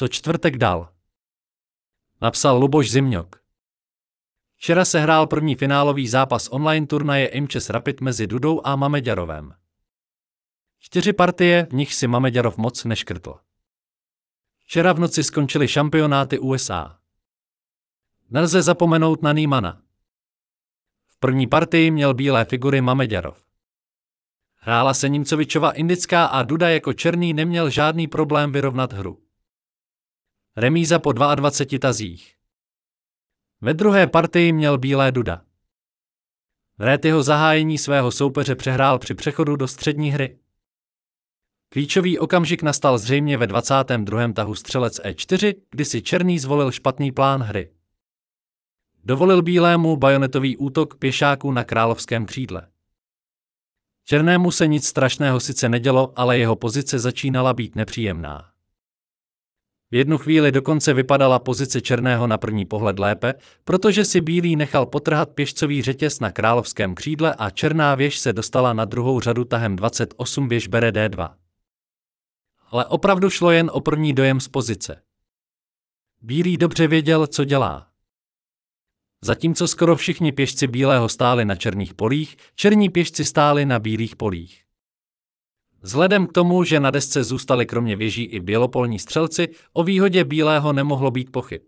Co čtvrtek dal? Napsal Luboš Zimňok. Včera se hrál první finálový zápas online turnaje IMČES Rapid mezi Dudou a Mameďarovem. Čtyři partie, v nich si Mameďarov moc neškrtl. Včera v noci skončily šampionáty USA. Nelze zapomenout na Nýmana. V první partii měl bílé figury Mameďarov. Hrála se Nimcovičova indická a Duda jako černý neměl žádný problém vyrovnat hru. Remíza po 22 tazích. Ve druhé partii měl bílé Duda. Rét jeho zahájení svého soupeře přehrál při přechodu do střední hry. Klíčový okamžik nastal zřejmě ve 22. tahu střelec E4, kdy si Černý zvolil špatný plán hry. Dovolil bílému bajonetový útok pěšáků na královském křídle. Černému se nic strašného sice nedělo, ale jeho pozice začínala být nepříjemná. V jednu chvíli dokonce vypadala pozice černého na první pohled lépe, protože si bílý nechal potrhat pěšcový řetěz na královském křídle a černá věž se dostala na druhou řadu tahem 28 věž bere D2. Ale opravdu šlo jen o první dojem z pozice. Bílý dobře věděl, co dělá. Zatímco skoro všichni pěšci bílého stáli na černých polích, černí pěšci stáli na bílých polích. Vzhledem k tomu, že na desce zůstali kromě věží i bělopolní střelci, o výhodě bílého nemohlo být pochyb.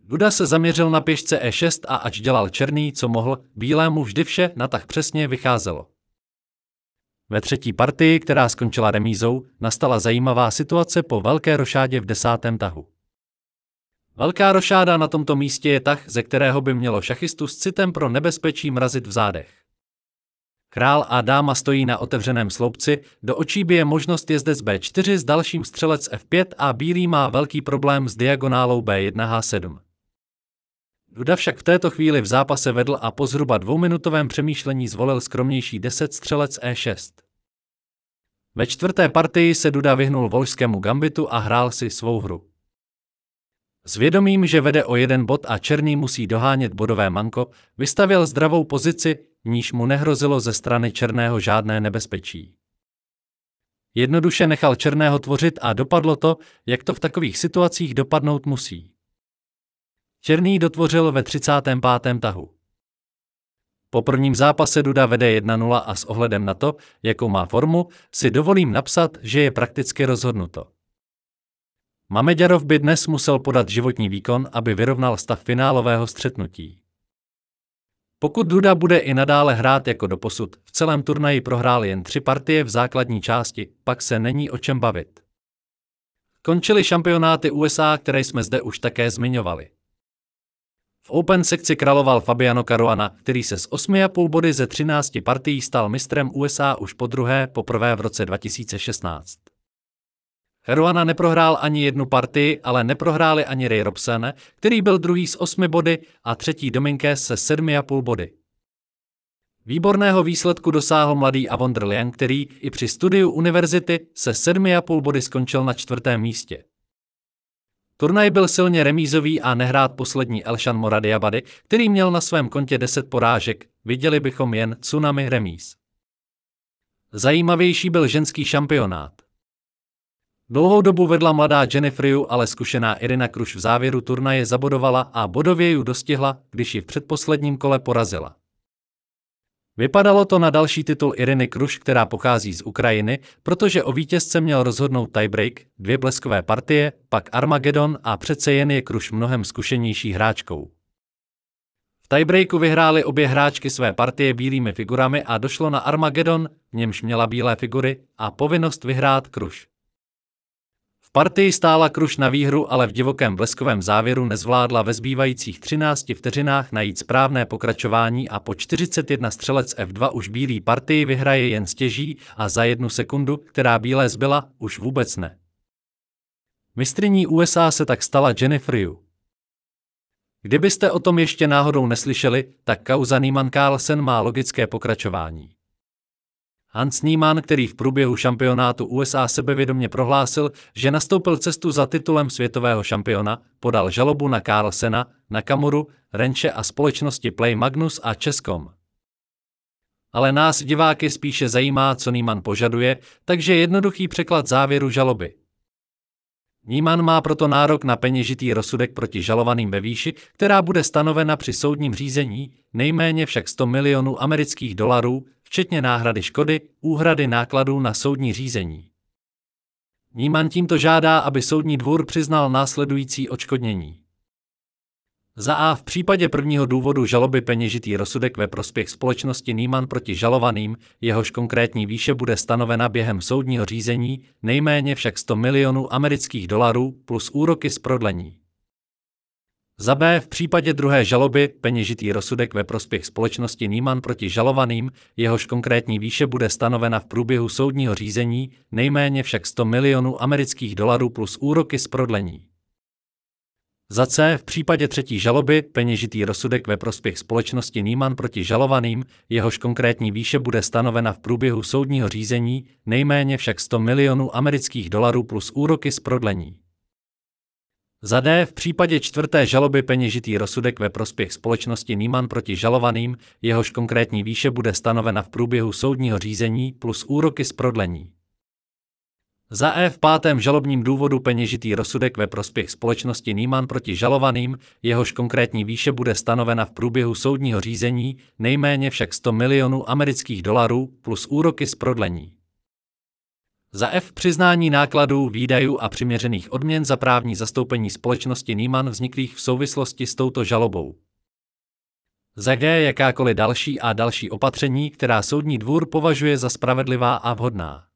Duda se zaměřil na pěšce E6 a ač dělal černý, co mohl, bílému vždy vše na tak přesně vycházelo. Ve třetí partii, která skončila remízou, nastala zajímavá situace po velké rošádě v desátém tahu. Velká rošáda na tomto místě je tah, ze kterého by mělo šachistu s citem pro nebezpečí mrazit v zádech. Král a dáma stojí na otevřeném sloupci, do očí by je možnost jezdec B4 s dalším střelec F5 a bílý má velký problém s diagonálou B1H7. Duda však v této chvíli v zápase vedl a po zhruba dvouminutovém přemýšlení zvolil skromnější 10 střelec E6. Ve čtvrté partii se Duda vyhnul volžskému gambitu a hrál si svou hru. S vědomím, že vede o jeden bod a Černý musí dohánět bodové manko, vystavil zdravou pozici, níž mu nehrozilo ze strany Černého žádné nebezpečí. Jednoduše nechal Černého tvořit a dopadlo to, jak to v takových situacích dopadnout musí. Černý dotvořil ve 35. tahu. Po prvním zápase Duda vede 1-0 a s ohledem na to, jakou má formu, si dovolím napsat, že je prakticky rozhodnuto. Mameďarov by dnes musel podat životní výkon, aby vyrovnal stav finálového střetnutí. Pokud Duda bude i nadále hrát jako doposud, v celém turnaji prohrál jen tři partie v základní části, pak se není o čem bavit. Končily šampionáty USA, které jsme zde už také zmiňovali. V Open sekci královal Fabiano Caruana, který se s 8,5 body ze 13 partií stal mistrem USA už po druhé, poprvé v roce 2016. Caruana neprohrál ani jednu partii, ale neprohráli ani Ray Robson, který byl druhý s 8 body a třetí Dominguez se 7,5 body. Výborného výsledku dosáhl mladý Avondr Liang, který i při studiu univerzity se 7,5 body skončil na čtvrtém místě. Turnaj byl silně remízový a nehrát poslední Elšan Moradiabady, který měl na svém kontě 10 porážek, viděli bychom jen tsunami remíz. Zajímavější byl ženský šampionát. Dlouhou dobu vedla mladá Jenniferu, ale zkušená Irina Kruš v závěru turnaje zabodovala a bodově ju dostihla, když ji v předposledním kole porazila. Vypadalo to na další titul Iriny Kruš, která pochází z Ukrajiny, protože o vítězce měl rozhodnout tiebreak, dvě bleskové partie, pak Armageddon a přece jen je Kruš mnohem zkušenější hráčkou. V tiebreaku vyhrály obě hráčky své partie bílými figurami a došlo na Armageddon, v němž měla bílé figury, a povinnost vyhrát Kruš. Partii stála Kruš na výhru, ale v divokém bleskovém závěru nezvládla ve zbývajících 13 vteřinách najít správné pokračování a po 41 střelec F2 už bílý partii vyhraje jen stěží a za jednu sekundu, která bílé zbyla, už vůbec ne. Mistriní USA se tak stala Jennifer Yu. Kdybyste o tom ještě náhodou neslyšeli, tak kauza Neiman Carlsen má logické pokračování. Hans Niemann, který v průběhu šampionátu USA sebevědomě prohlásil, že nastoupil cestu za titulem světového šampiona, podal žalobu na Carlsena, na Kamuru, Renče a společnosti Play Magnus a Českom. Ale nás diváky spíše zajímá, co Niemann požaduje, takže jednoduchý překlad závěru žaloby. Níman má proto nárok na peněžitý rozsudek proti žalovaným ve výši, která bude stanovena při soudním řízení, nejméně však 100 milionů amerických dolarů, včetně náhrady škody, úhrady nákladů na soudní řízení. Níman tímto žádá, aby soudní dvůr přiznal následující očkodnění. Za A v případě prvního důvodu žaloby peněžitý rozsudek ve prospěch společnosti Nýman proti žalovaným, jehož konkrétní výše bude stanovena během soudního řízení, nejméně však 100 milionů amerických dolarů plus úroky z prodlení. Za B v případě druhé žaloby peněžitý rozsudek ve prospěch společnosti Nýman proti žalovaným, jehož konkrétní výše bude stanovena v průběhu soudního řízení, nejméně však 100 milionů amerických dolarů plus úroky z prodlení. Za C v případě třetí žaloby peněžitý rozsudek ve prospěch společnosti Nýman proti žalovaným, jehož konkrétní výše bude stanovena v průběhu soudního řízení, nejméně však 100 milionů amerických dolarů plus úroky z prodlení. Za D v případě čtvrté žaloby peněžitý rozsudek ve prospěch společnosti Nýman proti žalovaným, jehož konkrétní výše bude stanovena v průběhu soudního řízení plus úroky z prodlení. Za E v pátém žalobním důvodu peněžitý rozsudek ve prospěch společnosti Nýman proti žalovaným, jehož konkrétní výše bude stanovena v průběhu soudního řízení, nejméně však 100 milionů amerických dolarů plus úroky z prodlení. Za F přiznání nákladů, výdajů a přiměřených odměn za právní zastoupení společnosti Nýman vzniklých v souvislosti s touto žalobou. Za G jakákoliv další a další opatření, která soudní dvůr považuje za spravedlivá a vhodná.